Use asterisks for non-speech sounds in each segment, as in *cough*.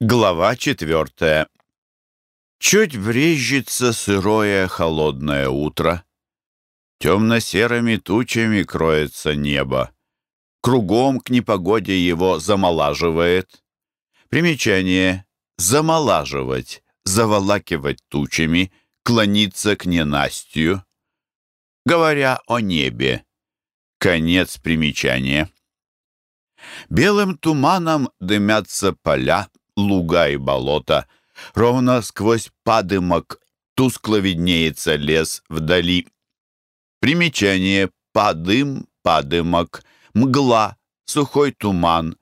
Глава четвертая. Чуть брежется сырое холодное утро. Темно-серыми тучами кроется небо. Кругом к непогоде его замолаживает. Примечание. Замолаживать, заволакивать тучами, клониться к ненастью. Говоря о небе. Конец примечания. Белым туманом дымятся поля, луга и болота. Ровно сквозь падымок тускло виднеется лес вдали. Примечание «падым», «падымок», «мгла», «сухой туман»,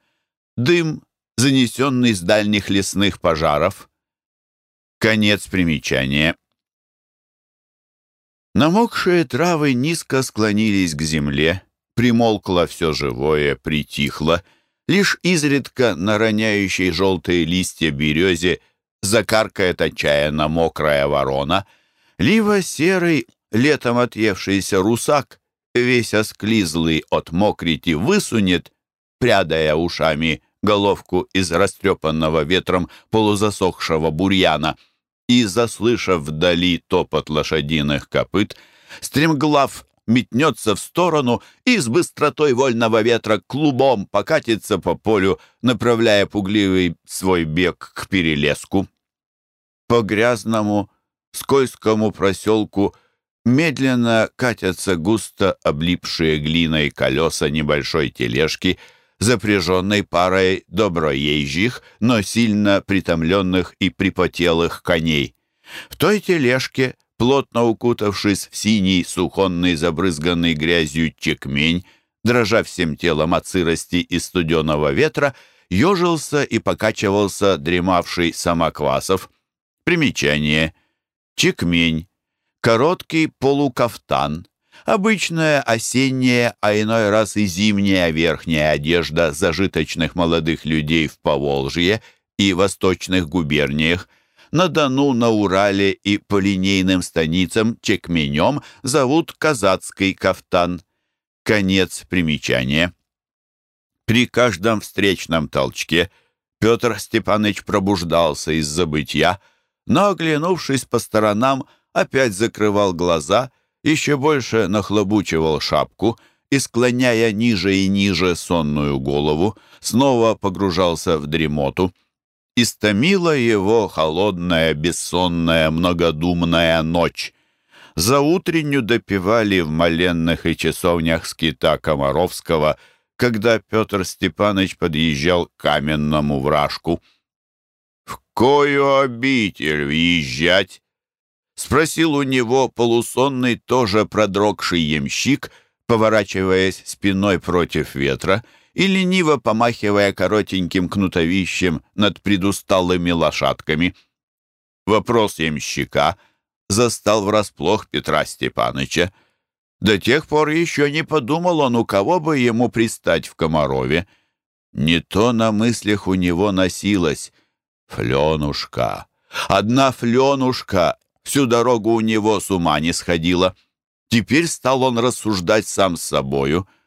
«дым», занесенный с дальних лесных пожаров. Конец примечания. Намокшие травы низко склонились к земле, примолкло все живое, притихло, Лишь изредка на роняющей желтые листья березе закаркает отчаянно мокрая ворона. Либо серый, летом отъевшийся русак, весь осклизлый от мокрити, высунет, прядая ушами, головку из растрепанного ветром полузасохшего бурьяна и, заслышав вдали топот лошадиных копыт, стремглав метнется в сторону и с быстротой вольного ветра клубом покатится по полю, направляя пугливый свой бег к перелеску. По грязному, скользкому проселку медленно катятся густо облипшие глиной колеса небольшой тележки, запряженной парой доброезжих, но сильно притомленных и припотелых коней. В той тележке плотно укутавшись в синий, сухонный, забрызганный грязью чекмень, дрожа всем телом от сырости и студеного ветра, ежился и покачивался дремавший самоквасов. Примечание. Чекмень. Короткий полукафтан. Обычная осенняя, а иной раз и зимняя верхняя одежда зажиточных молодых людей в Поволжье и восточных губерниях – на Дону, на Урале и по линейным станицам Чекменем зовут казацкий кафтан. Конец примечания. При каждом встречном толчке Петр Степанович пробуждался из забытья, но, оглянувшись по сторонам, опять закрывал глаза, еще больше нахлобучивал шапку и, склоняя ниже и ниже сонную голову, снова погружался в дремоту. Истомила его холодная, бессонная, многодумная ночь. За утренню допивали в моленных и часовнях скита Комаровского, когда Петр Степанович подъезжал к каменному вражку. «В кою обитель въезжать?» — спросил у него полусонный, тоже продрогший ямщик, поворачиваясь спиной против ветра — и лениво помахивая коротеньким кнутовищем над предусталыми лошадками. Вопрос ямщика застал врасплох Петра Степаныча. До тех пор еще не подумал он, у кого бы ему пристать в Комарове. Не то на мыслях у него носилось. Фленушка. Одна Фленушка всю дорогу у него с ума не сходила. Теперь стал он рассуждать сам с собою —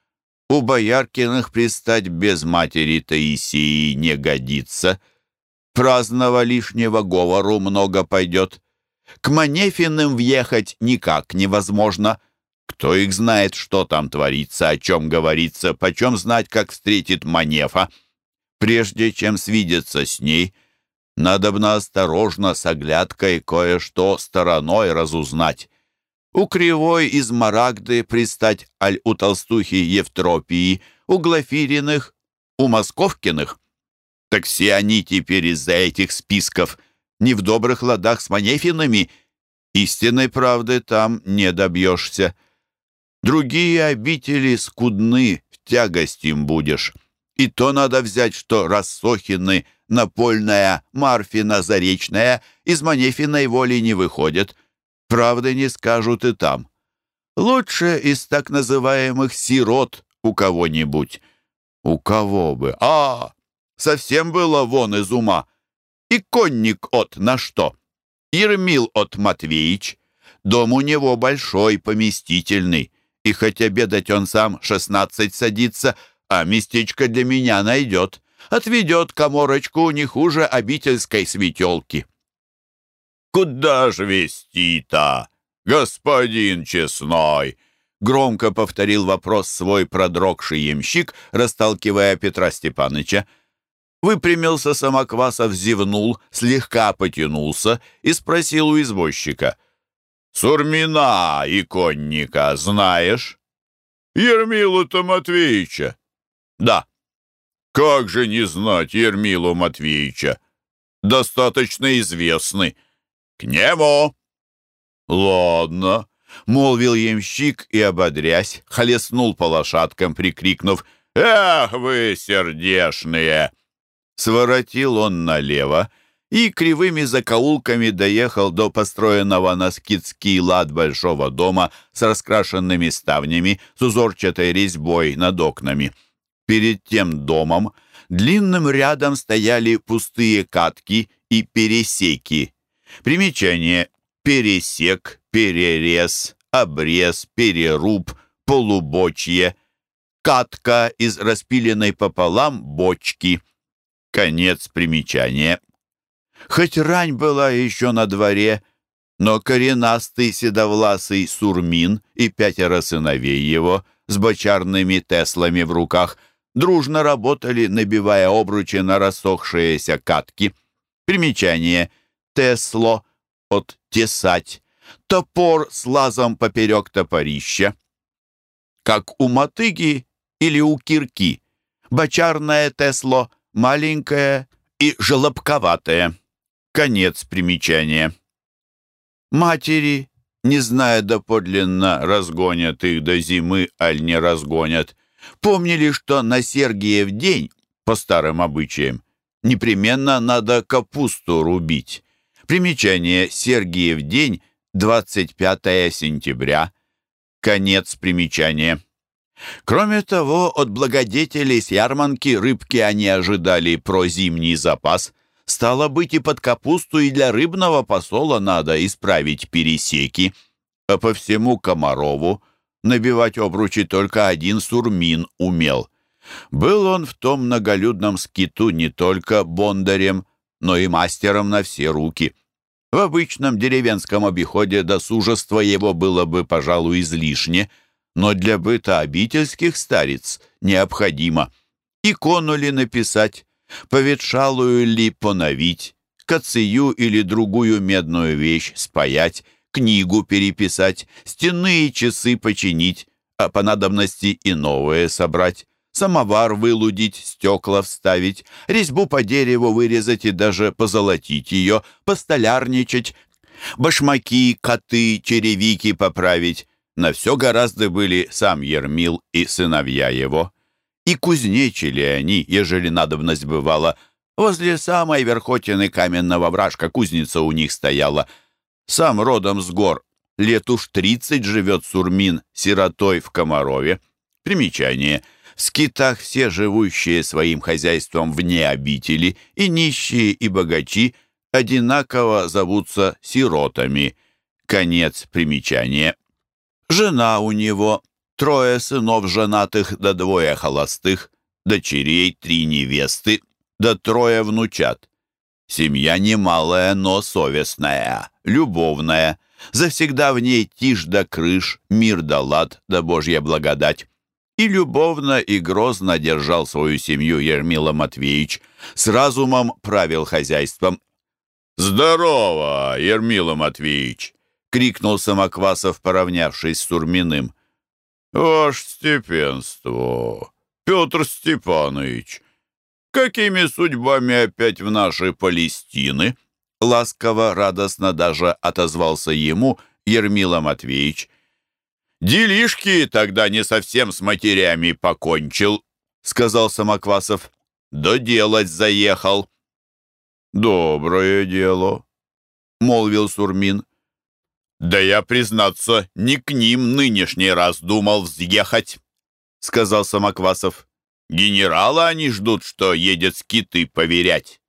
у Бояркиных пристать без матери Таисии не годится. Праздного лишнего говору много пойдет. К Манефиным въехать никак невозможно. Кто их знает, что там творится, о чем говорится, почем знать, как встретит Манефа. Прежде чем свидеться с ней, надобно осторожно с оглядкой кое-что стороной разузнать у Кривой из Марагды пристать аль у толстухи Евтропии, у Глафириных, у Московкиных. Так все они теперь из-за этих списков не в добрых ладах с Манефинами. Истинной правды там не добьешься. Другие обители скудны, в тягость им будешь. И то надо взять, что Рассохины, Напольная, Марфина, Заречная из Манефиной воли не выходят — Правды не скажут и там. Лучше из так называемых сирот у кого-нибудь. У кого бы? А, совсем было вон из ума. И конник от на что? Ермил от Матвеич. Дом у него большой, поместительный. И хоть обедать он сам шестнадцать садится, а местечко для меня найдет. отведет коморочку не хуже обительской светелки. «Куда ж вести-то, господин честной?» Громко повторил вопрос свой продрогший ямщик, расталкивая Петра Степаныча. Выпрямился Самоквасов, зевнул, слегка потянулся и спросил у извозчика. «Сурмина иконника знаешь?» «Ермилу-то Матвеича?» «Да». «Как же не знать Ермилу Матвеича? Достаточно известный. К нему!» «Ладно», — молвил ямщик и, ободрясь, холеснул по лошадкам, прикрикнув «Эх вы, сердешные!» Своротил он налево и кривыми закоулками доехал до построенного на скидский лад большого дома с раскрашенными ставнями, с узорчатой резьбой над окнами. Перед тем домом длинным рядом стояли пустые катки и пересеки. Примечание пересек, перерез, обрез, переруб, полубочье, катка из распиленной пополам бочки. Конец примечания. Хоть рань была еще на дворе, но коренастый седовласый Сурмин и пятеро сыновей его с бочарными теслами в руках дружно работали, набивая обручи на рассохшиеся катки. Примечание. Тесло от тесать, топор с лазом поперек топорища. Как у мотыги или у кирки. Бочарное тесло маленькое и желобковатое. Конец примечания. Матери, не зная доподлинно, разгонят их до зимы, аль не разгонят, помнили, что на Сергиев день, по старым обычаям, непременно надо капусту рубить. Примечание «Сергиев день», 25 сентября. Конец примечания. Кроме того, от благодетелей с ярманки рыбки они ожидали про зимний запас. Стало быть, и под капусту, и для рыбного посола надо исправить пересеки. А по всему Комарову набивать обручи только один сурмин умел. Был он в том многолюдном скиту не только бондарем, но и мастером на все руки. В обычном деревенском обиходе досужество его было бы, пожалуй, излишне, но для быта обительских старец необходимо. Икону ли написать, поветшалую ли поновить, кацию или другую медную вещь спаять, книгу переписать, стенные часы починить, а по надобности и новые собрать самовар вылудить, стекла вставить, резьбу по дереву вырезать и даже позолотить ее, постолярничать, башмаки, коты, черевики поправить. На все гораздо были сам Ермил и сыновья его. И кузнечили они, ежели надобность бывала. Возле самой верхотины каменного вражка кузница у них стояла. Сам родом с гор. Лет уж тридцать живет Сурмин, сиротой в Комарове. Примечание — в скитах все живущие своим хозяйством вне обители, и нищие, и богачи, одинаково зовутся сиротами. Конец примечания. Жена у него, трое сынов женатых, да двое холостых, дочерей, три невесты, да трое внучат. Семья немалая, но совестная, любовная. Завсегда в ней тишь да крыш, мир да лад, да божья благодать и любовно и грозно держал свою семью Ермила Матвеевич, с разумом правил хозяйством. «Здорово, Ермила Матвеевич!» — крикнул Самоквасов, поравнявшись с Сурминым. «Ваше степенство, Петр Степанович, какими судьбами опять в наши Палестины?» Ласково, радостно даже отозвался ему Ермила Матвеевич. «Делишки тогда не совсем с матерями покончил», — сказал Самоквасов. «Доделать заехал». «Доброе дело», — молвил Сурмин. «Да я, признаться, не к ним нынешний раз думал взъехать», — сказал Самоквасов. «Генерала они ждут, что едет скиты поверять.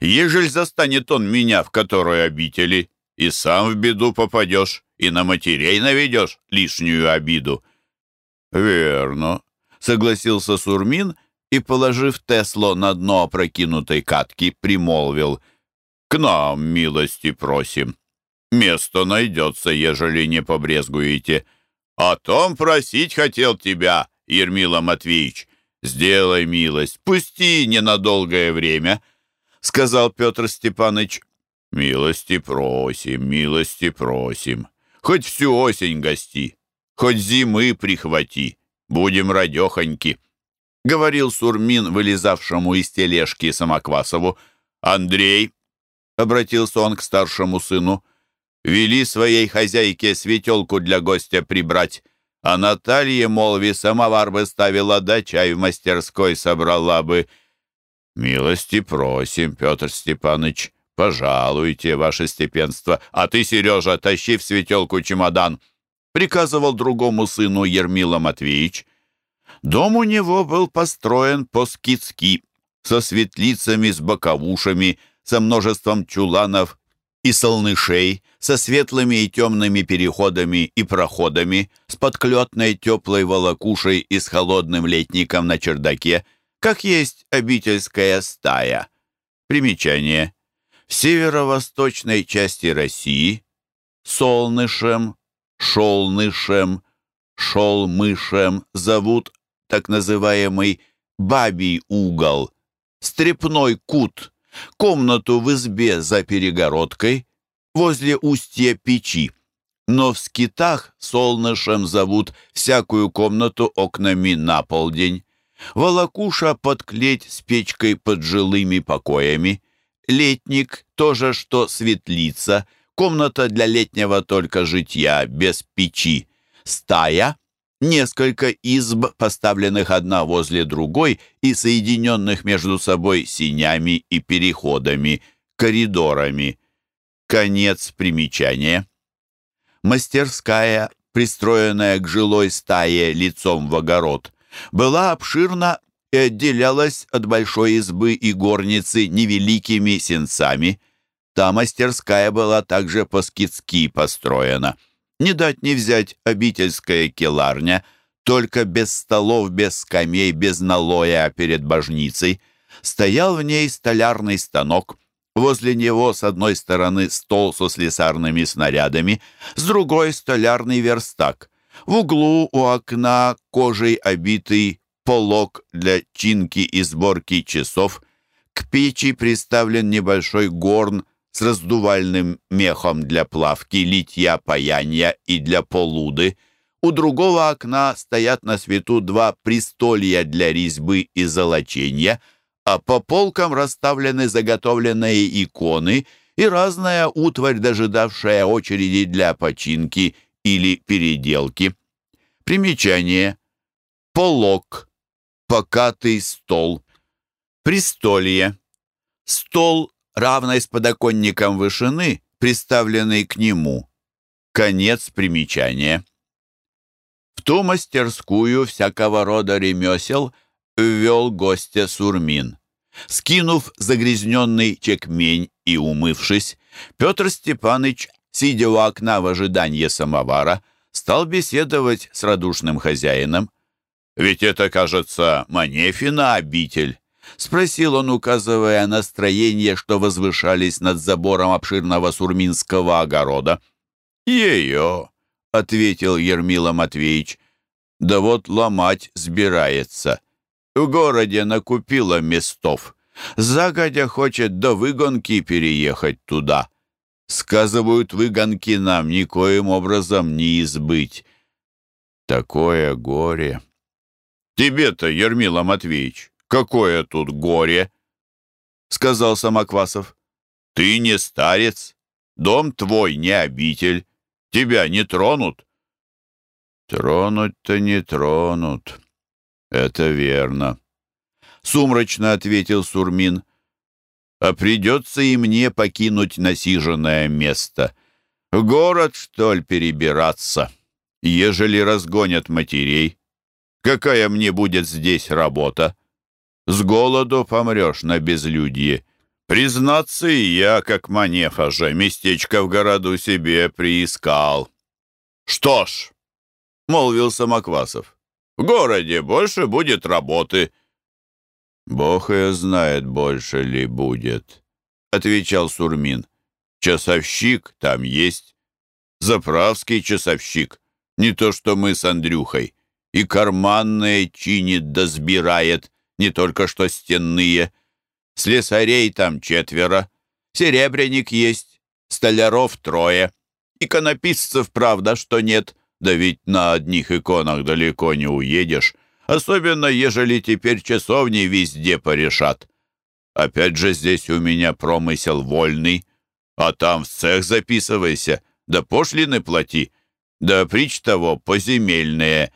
Ежель застанет он меня в которой обители, и сам в беду попадешь и на матерей наведешь лишнюю обиду». «Верно», — согласился Сурмин и, положив Тесло на дно опрокинутой катки, примолвил «К нам милости просим. Место найдется, ежели не побрезгуете. О том просить хотел тебя, Ермила Матвеевич. Сделай милость, пусти ненадолгое время», — сказал Петр Степаныч. «Милости просим, милости просим. Хоть всю осень гости, хоть зимы прихвати. Будем радехоньки», — говорил Сурмин, вылезавшему из тележки Самоквасову. «Андрей», — обратился он к старшему сыну, — «вели своей хозяйке светелку для гостя прибрать, а Наталье, молви, самовар бы ставила, да чай в мастерской собрала бы». «Милости просим, Петр Степаныч, пожалуйте, ваше степенство, а ты, Сережа, тащи в светелку чемодан» приказывал другому сыну Ермила Матвеевич. Дом у него был построен по-скидски, со светлицами, с боковушами, со множеством чуланов и солнышей, со светлыми и темными переходами и проходами, с подклетной теплой волокушей и с холодным летником на чердаке, как есть обительская стая. Примечание. В северо-восточной части России солнышем, Шолнышем, Шолмышем зовут так называемый «бабий угол», «стрепной кут», комнату в избе за перегородкой, возле устья печи. Но в скитах солнышем зовут всякую комнату окнами на полдень. Волокуша под клеть с печкой под жилыми покоями. Летник, тоже что светлица, комната для летнего только житья, без печи, стая, несколько изб, поставленных одна возле другой и соединенных между собой синями и переходами, коридорами. Конец примечания. Мастерская, пристроенная к жилой стае лицом в огород, была обширна и отделялась от большой избы и горницы невеликими сенцами – Та мастерская была также по-скидски построена. Не дать не взять обительская келарня, только без столов, без скамей, без налоя перед божницей. Стоял в ней столярный станок. Возле него с одной стороны стол со слесарными снарядами, с другой — столярный верстак. В углу у окна кожей обитый полог для чинки и сборки часов. К печи приставлен небольшой горн с раздувальным мехом для плавки, литья, паяния и для полуды. У другого окна стоят на свету два престолья для резьбы и золочения, а по полкам расставлены заготовленные иконы и разная утварь, дожидавшая очереди для починки или переделки. Примечание. Полок. Покатый стол. Престолье. Стол равной с подоконником вышины, приставленной к нему. Конец примечания. В ту мастерскую всякого рода ремесел ввел гостя Сурмин. Скинув загрязненный чекмень и умывшись, Петр Степаныч, сидя у окна в ожидании самовара, стал беседовать с радушным хозяином. «Ведь это, кажется, Манефина обитель». — спросил он, указывая на строения, что возвышались над забором обширного сурминского огорода. «Ее», — ответил Ермила Матвеевич, — «да вот ломать сбирается. В городе накупила местов. Загодя хочет до выгонки переехать туда. Сказывают, выгонки нам никоим образом не избыть. Такое горе». «Тебе-то, Ермила Матвеевич, какое тут горе!» — сказал Самоквасов. «Ты не старец, дом твой не обитель, тебя не тронут». «Тронуть-то не тронут, это верно», — сумрачно ответил Сурмин. «А придется и мне покинуть насиженное место. В город, что ли, перебираться, ежели разгонят матерей? Какая мне будет здесь работа?» С голоду помрешь на безлюдье. Признаться, и я, как манефа же, местечко в городу себе приискал. Что ж, — молвил Самоквасов, — в городе больше будет работы. Бог ее знает, больше ли будет, — отвечал Сурмин. Часовщик там есть. Заправский часовщик. Не то, что мы с Андрюхой. И карманные чинит да сбирает, не только что стенные. Слесарей там четверо. Серебряник есть, столяров трое. Иконописцев, правда, что нет, да ведь на одних иконах далеко не уедешь, особенно ежели теперь часовни везде порешат. Опять же здесь у меня промысел вольный, а там в цех записывайся, да пошлины плати, да прич того поземельные.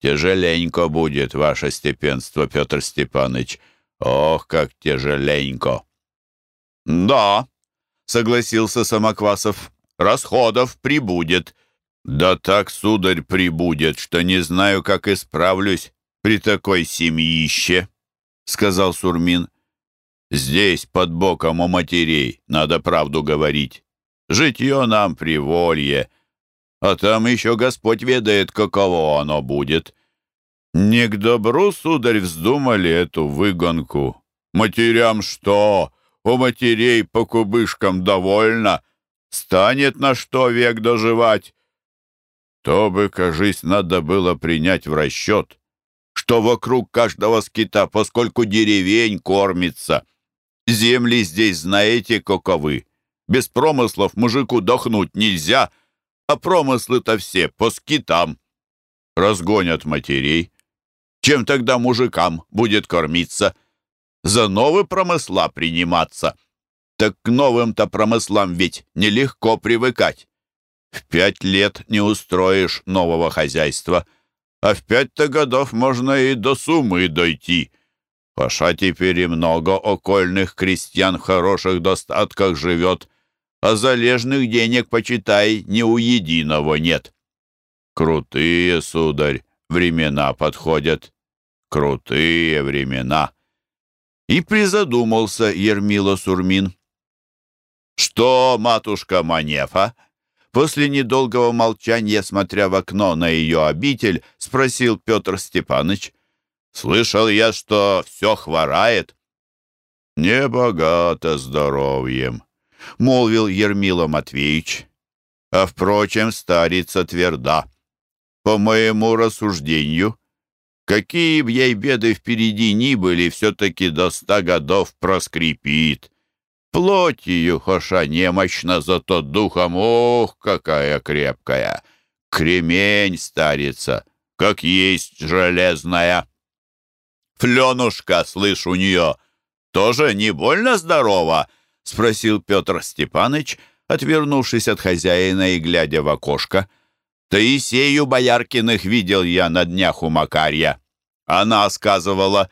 Тяжеленько будет, ваше степенство, Петр Степаныч. Ох, как тяжеленько. Да, согласился Самоквасов, расходов прибудет. Да так, сударь, прибудет, что не знаю, как исправлюсь при такой семьище, сказал Сурмин. Здесь, под боком у матерей, надо правду говорить. Житье нам приволье, а там еще Господь ведает, каково оно будет. Не к добру, сударь, вздумали эту выгонку. Матерям что? У матерей по кубышкам довольно. Станет на что век доживать. То бы, кажись, надо было принять в расчет, что вокруг каждого скита, поскольку деревень кормится. Земли здесь, знаете, каковы. Без промыслов мужику дохнуть нельзя, а промыслы-то все по скитам. Разгонят матерей. Чем тогда мужикам будет кормиться? За новые промысла приниматься. Так к новым-то промыслам ведь нелегко привыкать. В пять лет не устроишь нового хозяйства, а в пять-то годов можно и до суммы дойти. Паша теперь и много окольных крестьян в хороших достатках живет, а залежных денег, почитай, ни у единого нет. Крутые, сударь, времена подходят. Крутые времена. И призадумался Ермила Сурмин. «Что, матушка Манефа?» После недолгого молчания, смотря в окно на ее обитель, спросил Петр Степаныч. «Слышал я, что все хворает». «Небогато здоровьем», — молвил Ермила Матвеевич. «А, впрочем, старица тверда. По моему рассуждению, какие б ей беды впереди ни были, все-таки до ста годов проскрипит». Плотью хоша немощна, зато духом, ох, какая крепкая! Кремень старица, как есть железная. Фленушка, слышь, у нее тоже не больно здорова? Спросил Петр Степаныч, отвернувшись от хозяина и глядя в окошко. Таисею Бояркиных видел я на днях у Макарья. Она сказывала...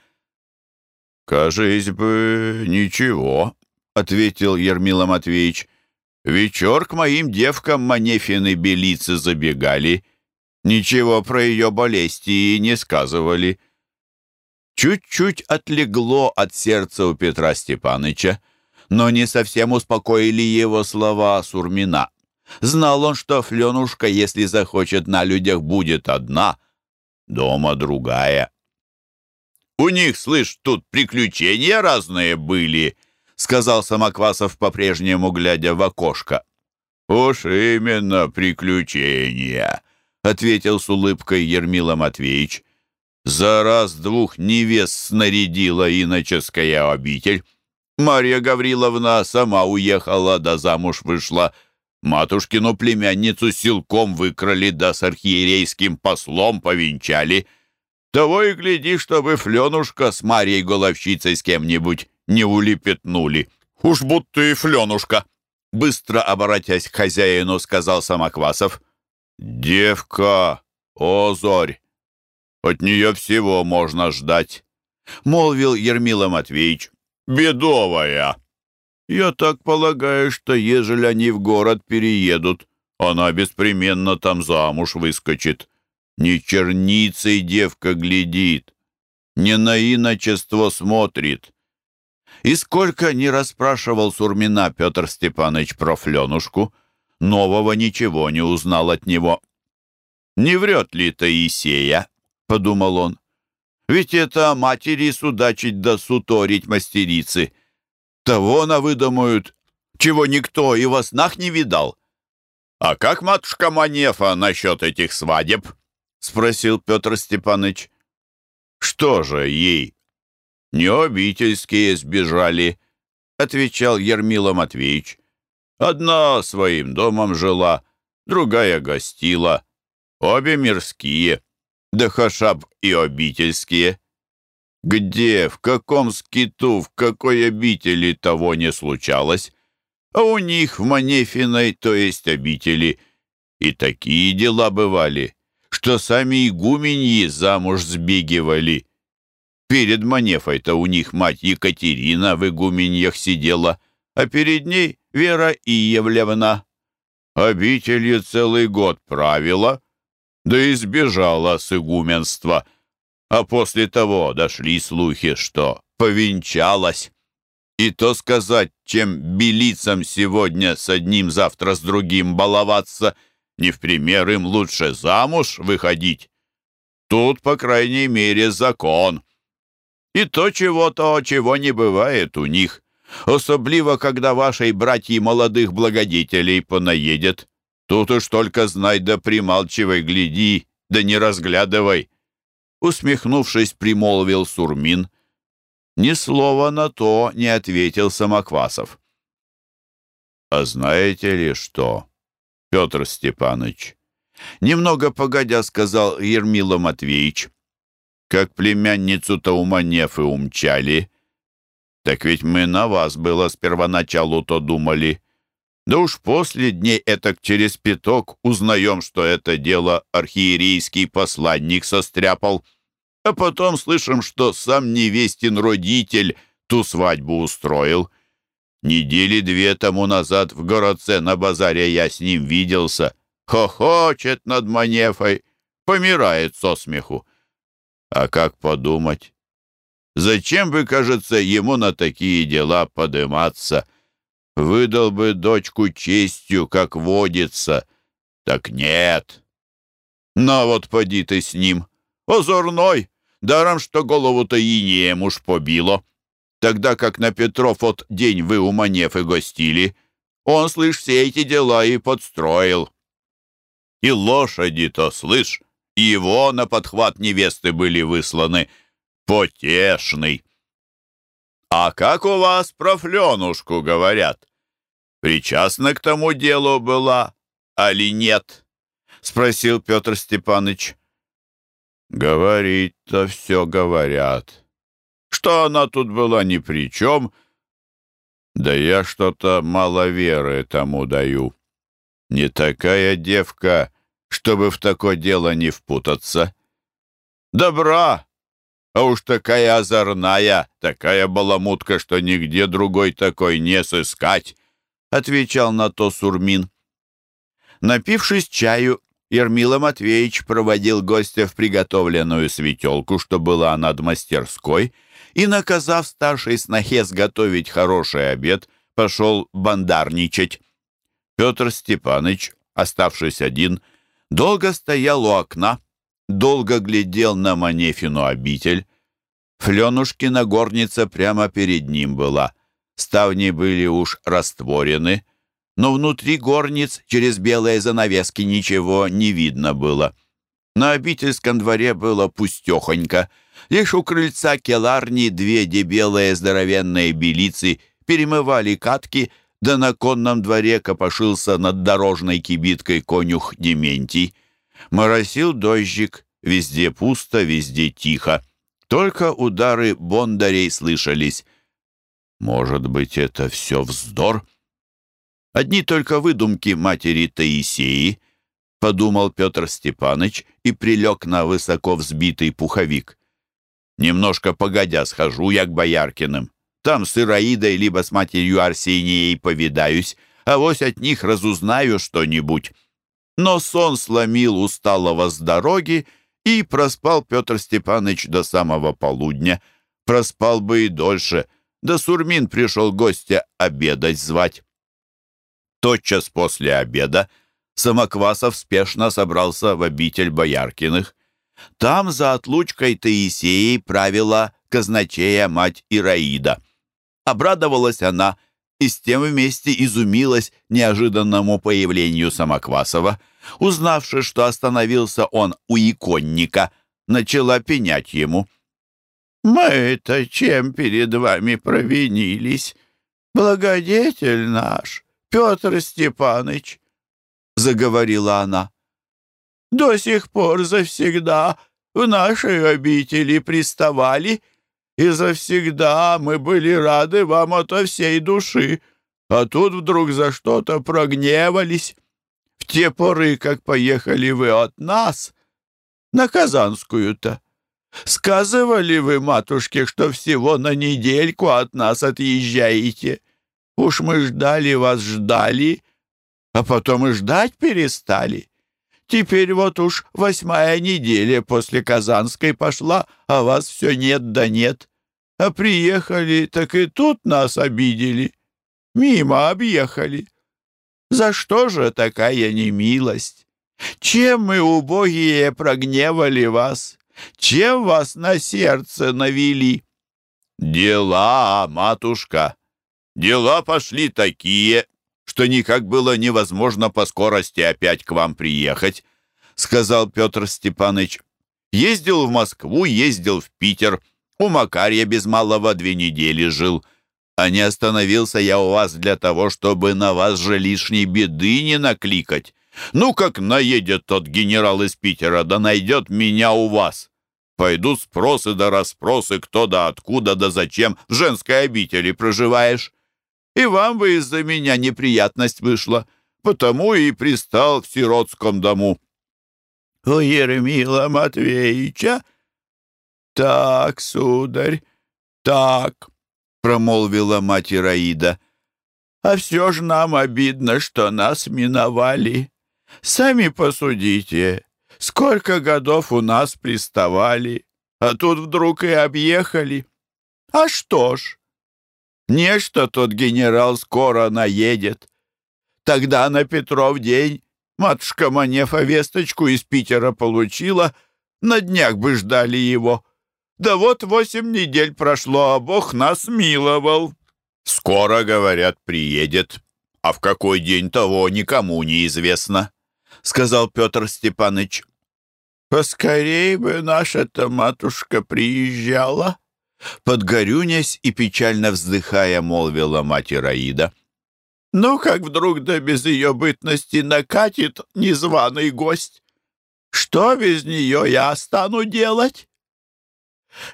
«Кажись бы, ничего», ответил Ермила Матвеевич. «Вечер к моим девкам Манефины белицы забегали. Ничего про ее болезни и не сказывали». Чуть-чуть отлегло от сердца у Петра Степаныча, но не совсем успокоили его слова Сурмина. Знал он, что Фленушка, если захочет на людях, будет одна, дома другая. «У них, слышь, тут приключения разные были», сказал Самоквасов, по-прежнему глядя в окошко. «Уж именно приключения», — ответил с улыбкой Ермила Матвеевич. «За раз двух невест снарядила иноческая обитель. Марья Гавриловна сама уехала, да замуж вышла. Матушкину племянницу силком выкрали, да с архиерейским послом повенчали. Того и гляди, чтобы Фленушка с Марьей Головщицей с кем-нибудь не улепетнули. Уж будто и Фленушка. Быстро обратясь к хозяину, сказал Самоквасов. «Девка, озорь, от нее всего можно ждать», — молвил Ермила Матвеевич. «Бедовая!» «Я так полагаю, что ежели они в город переедут, она беспременно там замуж выскочит. Не черницей девка глядит, не на иночество смотрит, и сколько не расспрашивал Сурмина Петр Степанович про Фленушку, нового ничего не узнал от него. «Не врет ли Таисея?» — подумал он. Ведь это матери судачить да суторить мастерицы. Того на выдумают, чего никто и во снах не видал. «А как матушка Манефа насчет этих свадеб?» — спросил Петр Степаныч. «Что же ей? Не обительские сбежали», — отвечал Ермила Матвеевич. «Одна своим домом жила, другая гостила. Обе мирские, да хашаб и обительские. Где, в каком скиту, в какой обители того не случалось? А у них в Манефиной, то есть обители, и такие дела бывали, что сами игуменьи замуж сбегивали. Перед Манефой-то у них мать Екатерина в игуменьях сидела, а перед ней Вера Иевлевна. Обителью целый год правила, да и сбежала с игуменства. А после того дошли слухи, что повенчалась. И то сказать, чем белицам сегодня с одним, завтра с другим баловаться, не в пример им лучше замуж выходить. Тут, по крайней мере, закон. И то чего-то, чего не бывает у них. Особливо, когда вашей братьи молодых благодетелей понаедет. Тут уж только знай да прималчивай, гляди, да не разглядывай. Усмехнувшись, примолвил Сурмин. Ни слова на то не ответил Самоквасов. «А знаете ли что, Петр Степанович?» Немного погодя сказал Ермила Матвеевич. «Как племянницу-то у Манефы умчали, так ведь мы на вас было с первоначалу-то думали». Да уж после дней этак через пяток узнаем, что это дело архиерейский посланник состряпал. А потом слышим, что сам невестин родитель ту свадьбу устроил. Недели две тому назад в городце на базаре я с ним виделся. Хохочет над Манефой, помирает со смеху. А как подумать? Зачем бы, кажется, ему на такие дела подыматься?» Выдал бы дочку честью, как водится. Так нет. На вот поди ты с ним. Озорной, даром, что голову-то инеем уж побило. Тогда как на Петров от день вы у Манефы гостили, он, слышь, все эти дела и подстроил. И лошади-то, слышь, его на подхват невесты были высланы. Потешный. «А как у вас про Фленушку говорят? Причастна к тому делу была, али нет?» — спросил Петр Степаныч. «Говорить-то все говорят. Что она тут была ни при чем, да я что-то мало веры тому даю. Не такая девка, чтобы в такое дело не впутаться. Добра, а уж такая озорная, такая баламутка, что нигде другой такой не сыскать», — отвечал на то Сурмин. Напившись чаю, Ермила Матвеевич проводил гостя в приготовленную светелку, что была над мастерской, и, наказав старшей снохе сготовить хороший обед, пошел бандарничать. Петр Степаныч, оставшись один, долго стоял у окна, долго глядел на Манефину обитель. Фленушкина горница прямо перед ним была. Ставни были уж растворены, но внутри горниц через белые занавески ничего не видно было. На обительском дворе было пустехонько. Лишь у крыльца келарни две дебелые здоровенные белицы перемывали катки, да на конном дворе копошился над дорожной кибиткой конюх Дементий. Моросил дождик, везде пусто, везде тихо. Только удары бондарей слышались. Может быть, это все вздор? Одни только выдумки матери Таисеи, подумал Петр Степаныч и прилег на высоко взбитый пуховик. Немножко погодя схожу я к Бояркиным. Там с Ираидой либо с матерью Арсенией повидаюсь, а вось от них разузнаю что-нибудь. Но сон сломил усталого с дороги, и проспал Петр Степанович до самого полудня. Проспал бы и дольше. Да Сурмин пришел гостя обедать звать. Тотчас после обеда Самоквасов спешно собрался в обитель Бояркиных. Там за отлучкой Таисеей правила казначея мать Ираида. Обрадовалась она и с тем вместе изумилась неожиданному появлению Самоквасова. Узнавши, что остановился он у иконника, начала пенять ему. «Мы-то чем перед вами провинились? Благодетель наш, Петр Степаныч!» — заговорила она. «До сих пор завсегда в нашей обители приставали, и завсегда мы были рады вам ото всей души, а тут вдруг за что-то прогневались. В те поры, как поехали вы от нас, на Казанскую-то, сказывали вы, матушке, что всего на недельку от нас отъезжаете. Уж мы ждали вас, ждали, а потом и ждать перестали. Теперь вот уж восьмая неделя после Казанской пошла, а вас все нет да нет. А приехали, так и тут нас обидели. Мимо объехали. За что же такая немилость? Чем мы, убогие, прогневали вас? Чем вас на сердце навели? Дела, матушка, дела пошли такие, что никак было невозможно по скорости опять к вам приехать, сказал Петр Степанович. Ездил в Москву, ездил в Питер, у Макарья без малого две недели жил. А не остановился я у вас для того, чтобы на вас же лишней беды не накликать. Ну, как наедет тот генерал из Питера, да найдет меня у вас. Пойдут спросы да расспросы, кто да откуда да зачем в женской обители проживаешь. И вам бы из-за меня неприятность вышла, потому и пристал в сиротском дому». «У Еремила Матвеевича?» «Так, сударь, так», — промолвила мать Ираида. «А все же нам обидно, что нас миновали. Сами посудите, сколько годов у нас приставали, а тут вдруг и объехали. А что ж, Нечто тот генерал скоро наедет. Тогда на Петров день матушка Манефа весточку из Питера получила, на днях бы ждали его. Да вот восемь недель прошло, а Бог нас миловал. Скоро, говорят, приедет, а в какой день того никому не известно, сказал Петр Степаныч. Поскорей бы наша-то матушка приезжала, Подгорюнясь и печально вздыхая, молвила мать Ираида. «Ну, как вдруг да без ее бытности накатит незваный гость? Что без нее я стану делать?»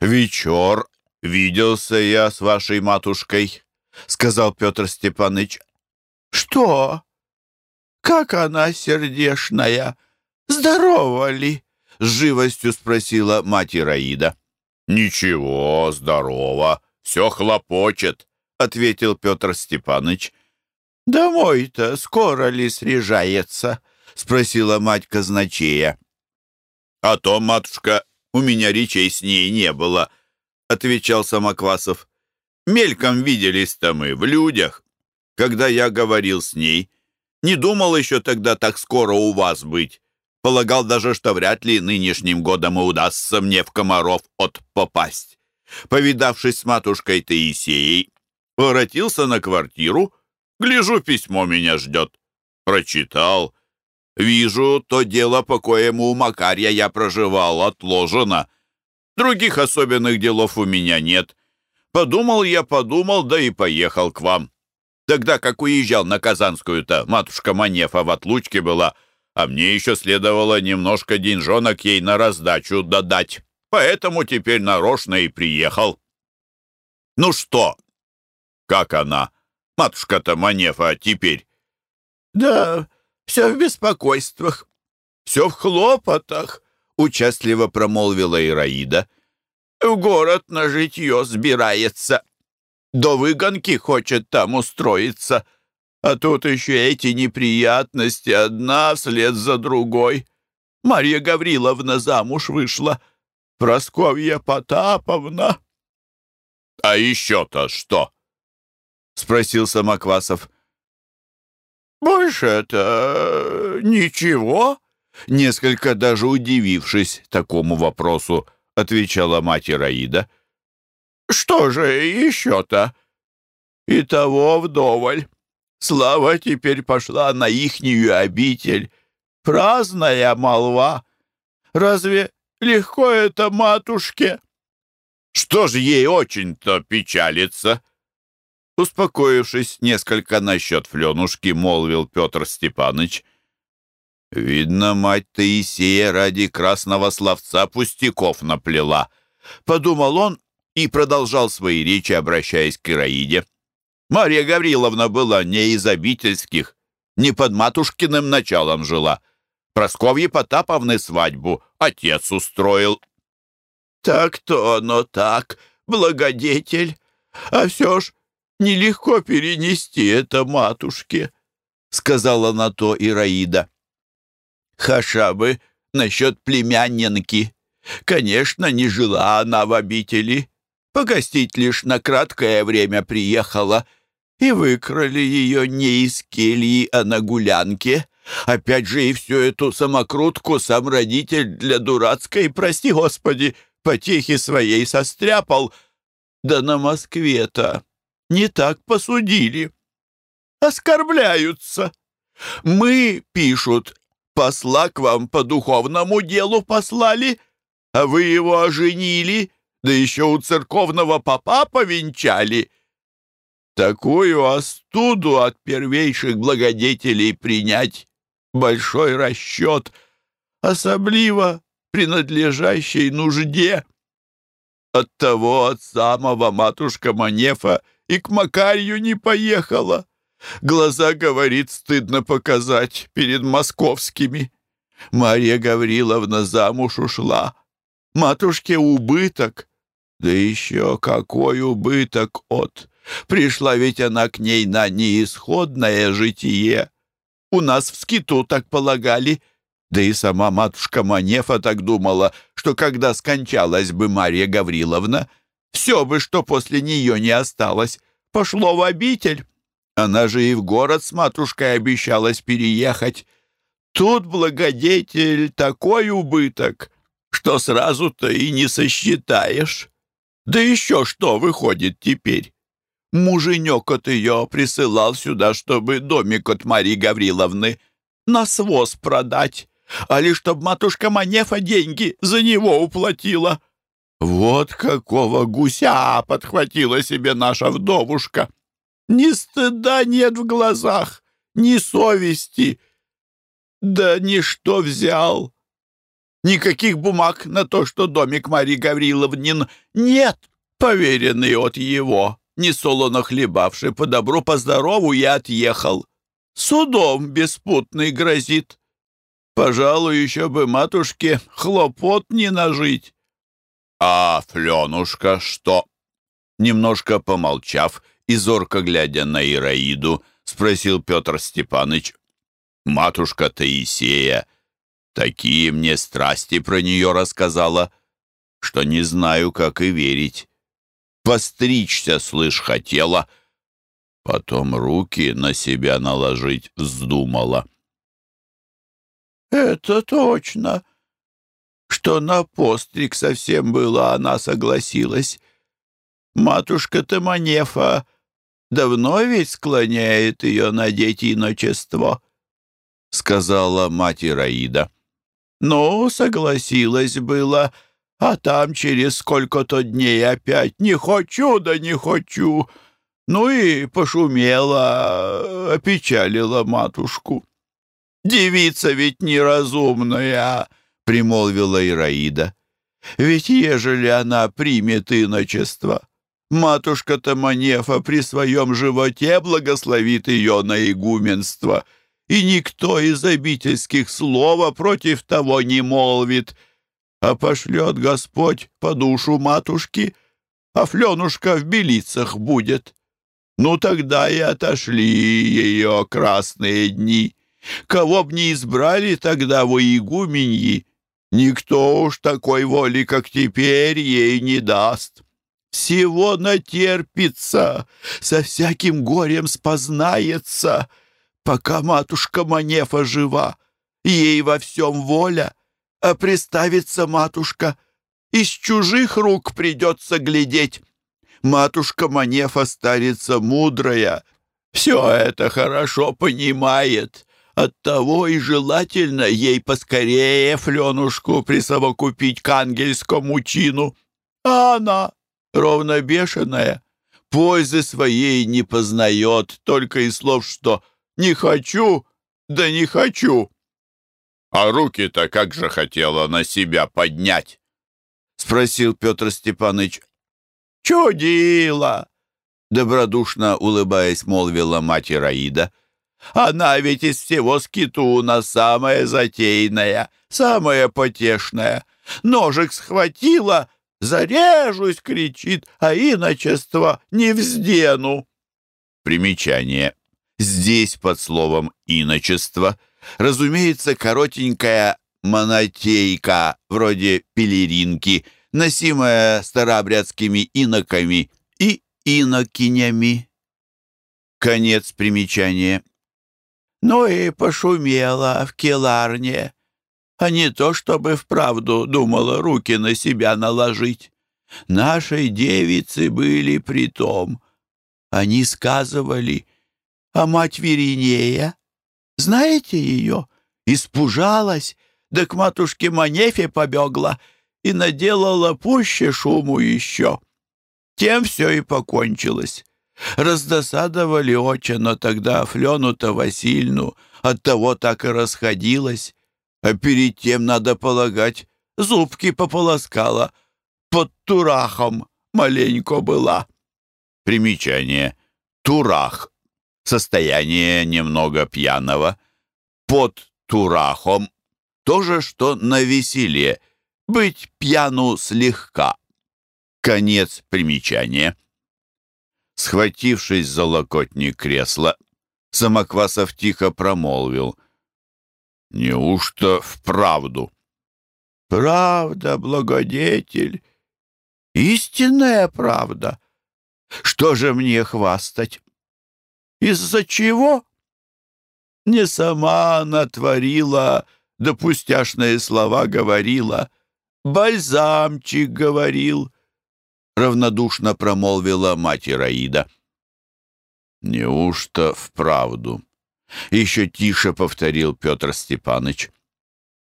«Вечер виделся я с вашей матушкой», — сказал Петр Степаныч. «Что? Как она сердешная? Здорова ли?» — с живостью спросила мать Ираида. «Ничего, здорово, все хлопочет», — ответил Петр Степаныч. «Домой-то скоро ли срежается?» — спросила мать казначея. «А то, матушка, у меня речей с ней не было», — отвечал Самоквасов. «Мельком виделись-то мы в людях. Когда я говорил с ней, не думал еще тогда так скоро у вас быть. Полагал даже, что вряд ли нынешним годом и удастся мне в Комаров от попасть. Повидавшись с матушкой Таисеей, воротился на квартиру. Гляжу, письмо меня ждет. Прочитал. Вижу, то дело, по коему у Макарья я проживал, отложено. Других особенных делов у меня нет. Подумал я, подумал, да и поехал к вам. Тогда как уезжал на Казанскую-то, матушка Манефа в отлучке была, а мне еще следовало немножко деньжонок ей на раздачу додать. Поэтому теперь нарочно и приехал. Ну что? Как она? Матушка-то Манефа теперь? Да, все в беспокойствах, все в хлопотах, участливо промолвила Ираида. В город на житье сбирается. До выгонки хочет там устроиться. А тут еще эти неприятности, одна вслед за другой. Марья Гавриловна замуж вышла, Просковья Потаповна. — А еще-то что? — спросил Самоквасов. — Больше-то ничего, несколько даже удивившись такому вопросу, отвечала мать Ираида. «Что же еще-то? И того вдоволь. Слава теперь пошла на ихнюю обитель. Праздная молва. Разве легко это матушке?» «Что ж ей очень-то печалиться?» Успокоившись несколько насчет Фленушки, молвил Петр Степаныч. «Видно, мать Таисея ради красного словца пустяков наплела», — подумал он и продолжал свои речи, обращаясь к Ираиде. Марья Гавриловна была не из обительских, не под матушкиным началом жила. Просковье Потаповны свадьбу отец устроил. «Так-то оно так, благодетель, а все ж нелегко перенести это матушке», — сказала на то Ираида. «Хаша бы насчет племянненки. Конечно, не жила она в обители. Погостить лишь на краткое время приехала, и выкрали ее не из кельи, а на гулянке. Опять же и всю эту самокрутку сам родитель для дурацкой, прости господи, потехи своей состряпал. Да на Москве-то не так посудили. Оскорбляются. Мы, пишут, посла к вам по духовному делу послали, а вы его оженили, да еще у церковного папа повенчали. Такую остуду от первейших благодетелей принять большой расчет, особливо принадлежащей нужде. Оттого от самого матушка Манефа и к Макарью не поехала. Глаза, говорит, стыдно показать перед московскими. Марья Гавриловна замуж ушла. Матушке убыток. Да еще какой убыток от... Пришла ведь она к ней на неисходное житие. У нас в скиту так полагали. Да и сама матушка Манефа так думала, что когда скончалась бы Марья Гавриловна, все бы, что после нее не осталось, пошло в обитель. Она же и в город с матушкой обещалась переехать. Тут благодетель такой убыток, что сразу-то и не сосчитаешь. Да еще что выходит теперь? Муженек от ее присылал сюда, чтобы домик от Марии Гавриловны на своз продать, а лишь чтоб матушка Манефа деньги за него уплатила. Вот какого гуся подхватила себе наша вдовушка! Ни стыда нет в глазах, ни совести. Да ничто взял. Никаких бумаг на то, что домик Марии Гавриловнин нет, поверенный от его. Не солоно хлебавший, по добру, по здорову я отъехал. Судом беспутный грозит. Пожалуй, еще бы матушке хлопот не нажить. «А Фленушка что?» Немножко помолчав и зорко глядя на Ираиду, спросил Петр Степаныч. «Матушка Таисея такие мне страсти про нее рассказала, что не знаю, как и верить. Постричься, слышь, хотела, потом руки на себя наложить вздумала». «Это точно», что на постриг совсем было она согласилась. Матушка-то Манефа давно ведь склоняет ее надеть иночество, — сказала мать Ираида. Ну, согласилась было, а там через сколько-то дней опять «не хочу, да не хочу». Ну и пошумела, опечалила матушку. Девица ведь неразумная, — примолвила Ираида. «Ведь ежели она примет иночество, матушка-то Манефа при своем животе благословит ее на игуменство, и никто из обительских слова против того не молвит, а пошлет Господь по душу матушки, а Фленушка в белицах будет. Ну тогда и отошли ее красные дни. Кого б не избрали тогда во игуменьи, Никто уж такой воли, как теперь, ей не даст. Всего натерпится, со всяким горем спознается, пока матушка Манефа жива. ей во всем воля, а приставится матушка. Из чужих рук придется глядеть. Матушка Манефа старица мудрая, все это хорошо понимает. Оттого и желательно ей поскорее Фленушку присовокупить к ангельскому чину. А она, ровно бешеная, пользы своей не познает, только и слов, что «не хочу, да не хочу». «А руки-то как же хотела на себя поднять?» — спросил Петр Степанович. «Чудила!» — добродушно улыбаясь, молвила мать Ираида — она ведь из всего скитуна самая затейная, самая потешная. Ножик схватила, зарежусь, кричит, а иночество не вздену. Примечание. Здесь под словом «иночество» разумеется коротенькая монотейка, вроде пелеринки, носимая старообрядскими иноками и инокинями. Конец примечания но и пошумела в келарне, а не то, чтобы вправду думала руки на себя наложить. Нашей девицы были при том. Они сказывали, а мать Веринея, знаете ее, испужалась, да к матушке Манефе побегла и наделала пуще шуму еще. Тем все и покончилось. Раздосадовали очень, но тогда Флену-то Васильну оттого так и расходилась. А перед тем, надо полагать, зубки пополоскала. Под турахом маленько была. Примечание. Турах. Состояние немного пьяного. Под турахом. То же, что на веселе. Быть пьяну слегка. Конец примечания. Схватившись за локотник кресла, Самоквасов тихо промолвил. «Неужто вправду?» «Правда, благодетель, истинная правда. Что же мне хвастать? Из-за чего?» Не сама она творила, да пустяшные слова говорила. Бальзамчик говорил, — равнодушно промолвила мать Ираида. «Неужто вправду?» — еще тише повторил Петр Степаныч.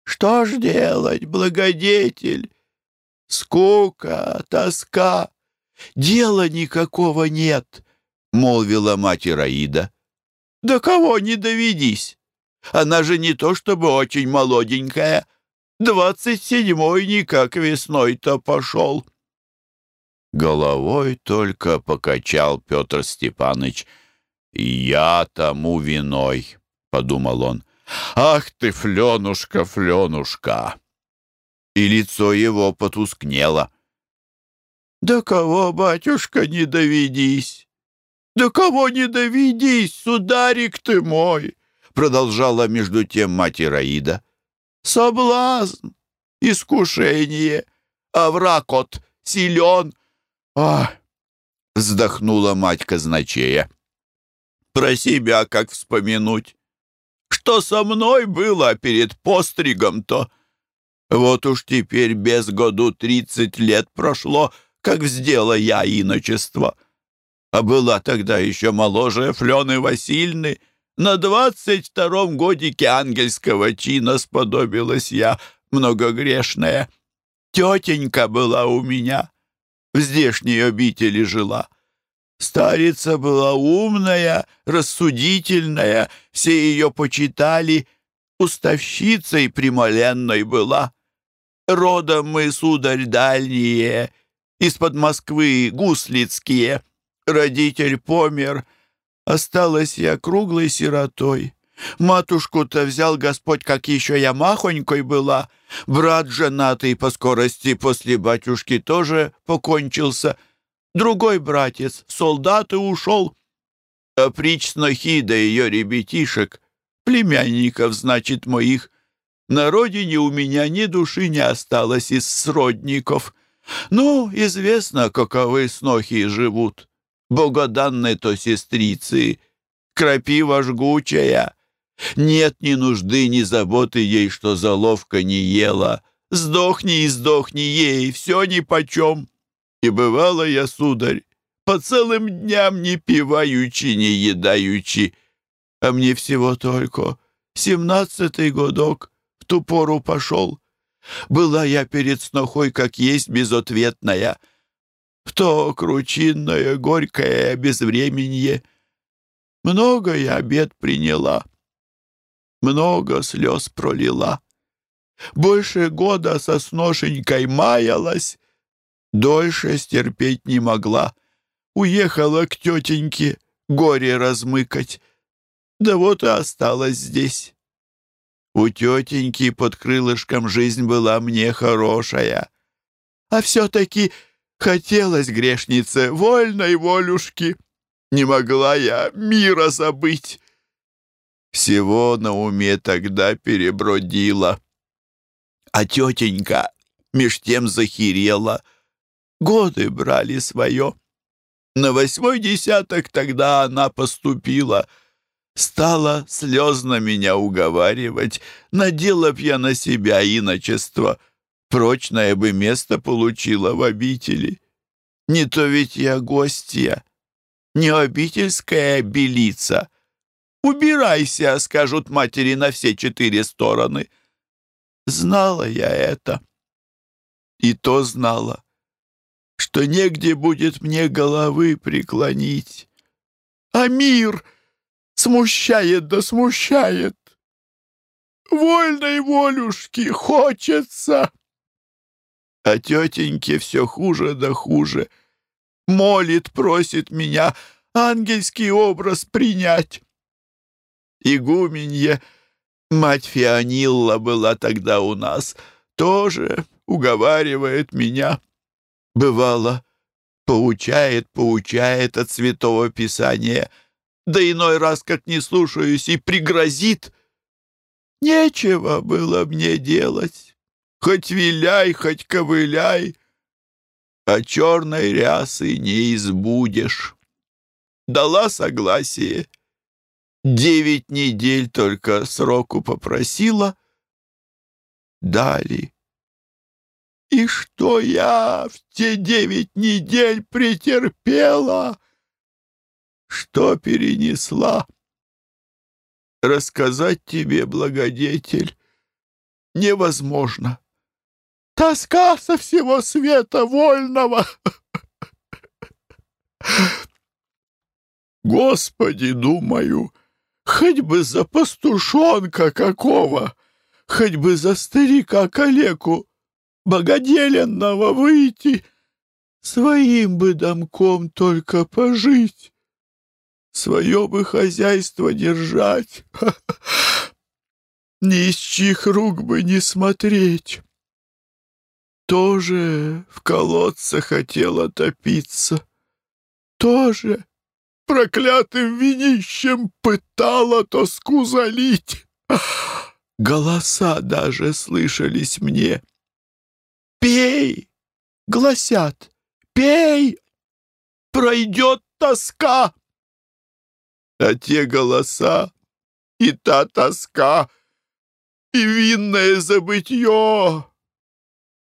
«Что ж делать, благодетель? Скука, тоска, дела никакого нет», — молвила мать Ираида. «Да кого не доведись? Она же не то чтобы очень молоденькая. Двадцать седьмой никак весной-то пошел». Головой только покачал Петр Степаныч. «Я тому виной», — подумал он. «Ах ты, Фленушка, Фленушка!» И лицо его потускнело. «Да кого, батюшка, не доведись! Да кого не доведись, сударик ты мой!» Продолжала между тем мать Ираида. «Соблазн, искушение, а враг от силен, «А!» — вздохнула мать казначея. «Про себя как вспомянуть? Что со мной было перед постригом-то? Вот уж теперь без году тридцать лет прошло, как вздела я иночество. А была тогда еще моложе Флены Васильны. На двадцать втором годике ангельского чина сподобилась я, многогрешная. Тетенька была у меня» в здешней обители жила. Старица была умная, рассудительная, все ее почитали, уставщицей примоленной была. Родом мы, сударь, дальние, из-под Москвы гуслицкие. Родитель помер, осталась я круглой сиротой. Матушку-то взял Господь, как еще я махонькой была. Брат женатый по скорости после батюшки тоже покончился. Другой братец, солдат и ушел. А прич снохи да ее ребятишек, племянников, значит, моих, на родине у меня ни души не осталось из сродников. Ну, известно, каковы снохи живут. Богоданные то сестрицы, крапива жгучая — Нет ни нужды, ни заботы ей, что заловка не ела. Сдохни и сдохни ей, все нипочем. И бывало я, сударь, по целым дням не пиваючи, не едаючи, а мне всего только семнадцатый годок в ту пору пошел. Была я перед снохой, как есть, безответная. То кручинное, горькое безвременье. Много я обед приняла, много слез пролила. Больше года со сношенькой маялась, дольше стерпеть не могла. Уехала к тетеньке горе размыкать. Да вот и осталась здесь. У тетеньки под крылышком жизнь была мне хорошая. А все-таки хотелось грешнице вольной волюшки. Не могла я мира забыть. Всего на уме тогда перебродила. А тетенька меж тем захерела. Годы брали свое. На восьмой десяток тогда она поступила — Стала слезно меня уговаривать, надела б я на себя иночество, прочное бы место получила в обители. Не то ведь я гостья, не обительская белица. «Убирайся», — скажут матери на все четыре стороны. Знала я это. И то знала, что негде будет мне головы преклонить. А мир Смущает да смущает. Вольной волюшки хочется. А тетеньке все хуже да хуже. Молит, просит меня ангельский образ принять. Игуменье, мать Фионилла была тогда у нас, тоже уговаривает меня. Бывало, поучает, поучает от Святого Писания — да иной раз, как не слушаюсь, и пригрозит. Нечего было мне делать, хоть виляй, хоть ковыляй, а черной рясы не избудешь. Дала согласие. Девять недель только сроку попросила. Дали. И что я в те девять недель претерпела? что перенесла. Рассказать тебе, благодетель, невозможно. Тоска со всего света вольного. Господи, думаю, хоть бы за пастушонка какого, хоть бы за старика-калеку, богоделенного выйти, своим бы домком только пожить свое бы хозяйство держать, *laughs* ни из чьих рук бы не смотреть. Тоже в колодце хотела топиться, тоже проклятым винищем пытала тоску залить. Голоса даже слышались мне. «Пей!» — гласят. «Пей! Пройдет тоска!» а те голоса и та тоска, и винное забытье.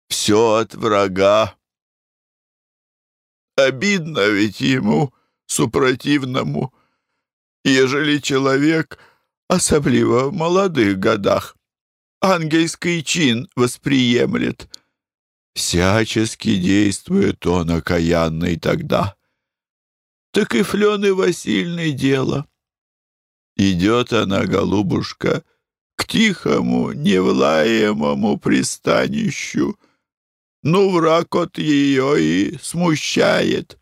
Все от врага. Обидно ведь ему, супротивному, ежели человек, особливо в молодых годах, ангельский чин восприемлет. Всячески действует он окаянный тогда так и Флены Васильны дело. Идет она, голубушка, к тихому, невлаемому пристанищу. Ну, враг от ее и смущает.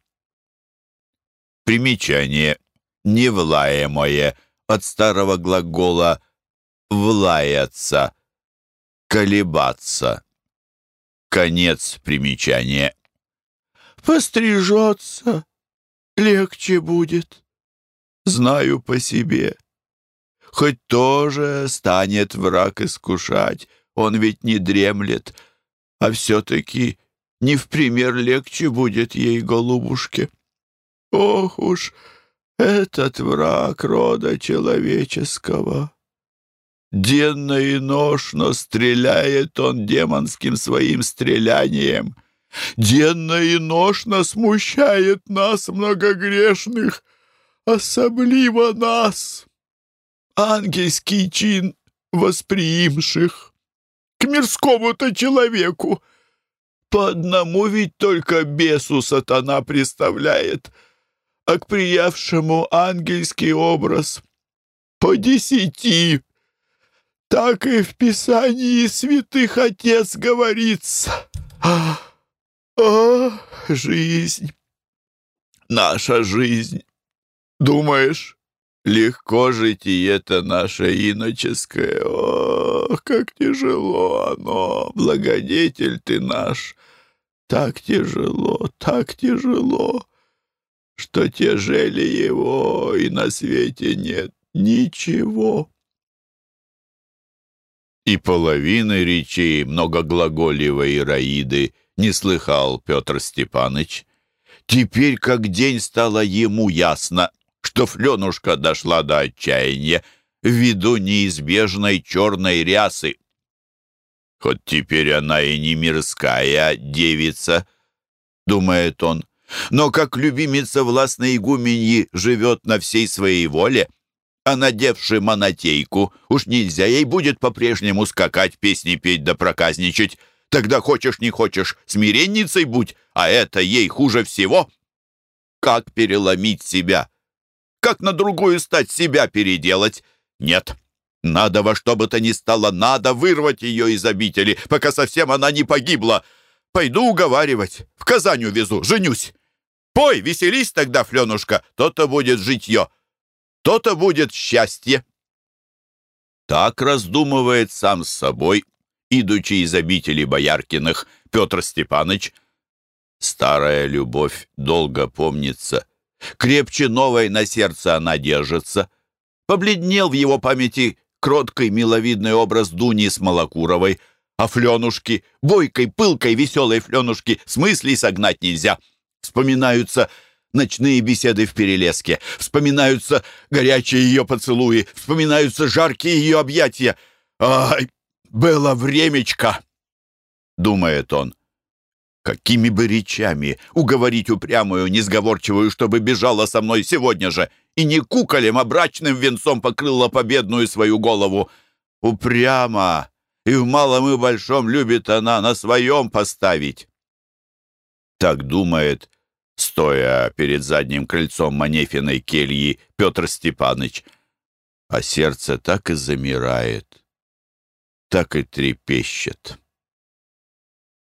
Примечание. Невлаемое от старого глагола «влаяться», «колебаться». Конец примечания. «Пострижется, легче будет. Знаю по себе. Хоть тоже станет враг искушать, он ведь не дремлет, а все-таки не в пример легче будет ей, голубушке. Ох уж, этот враг рода человеческого. Денно и ношно стреляет он демонским своим стрелянием. Денно и ношно смущает нас, многогрешных, особливо нас, ангельский чин восприимших, к мирскому-то человеку. По одному ведь только бесу сатана представляет, а к приявшему ангельский образ по десяти. Так и в Писании святых отец говорится. А, а, жизнь, наша жизнь. Думаешь, легко жить и это наше иноческое? Как тяжело оно, благодетель ты наш. Так тяжело, так тяжело, что тяжели его и на свете нет ничего и половины речей многоглаголевой Ираиды не слыхал Петр Степаныч. Теперь, как день стало ему ясно, что Фленушка дошла до отчаяния ввиду неизбежной черной рясы. Хоть теперь она и не мирская девица, думает он, но как любимица властной игуменьи живет на всей своей воле — а надевши монотейку, уж нельзя ей будет по-прежнему скакать, песни петь да проказничать. Тогда хочешь не хочешь, смиренницей будь, а это ей хуже всего. Как переломить себя? Как на другую стать себя переделать? Нет, надо во что бы то ни стало, надо вырвать ее из обители, пока совсем она не погибла. Пойду уговаривать, в Казань увезу, женюсь. Пой, веселись тогда, Фленушка, то-то будет житье то-то будет счастье. Так раздумывает сам с собой, идучи из обители Бояркиных, Петр Степаныч. Старая любовь долго помнится. Крепче новой на сердце она держится. Побледнел в его памяти кроткий миловидный образ Дуни Смолокуровой, а Фленушки, бойкой, пылкой, веселой Фленушки, с мыслей согнать нельзя. Вспоминаются ночные беседы в перелеске, вспоминаются горячие ее поцелуи, вспоминаются жаркие ее объятия. «Ай, было времечко!» — думает он. Какими бы речами уговорить упрямую, несговорчивую, чтобы бежала со мной сегодня же и не куколем, а брачным венцом покрыла победную свою голову? Упрямо! И в малом и большом любит она на своем поставить. Так думает стоя перед задним крыльцом Манефиной кельи Петр Степаныч. А сердце так и замирает, так и трепещет.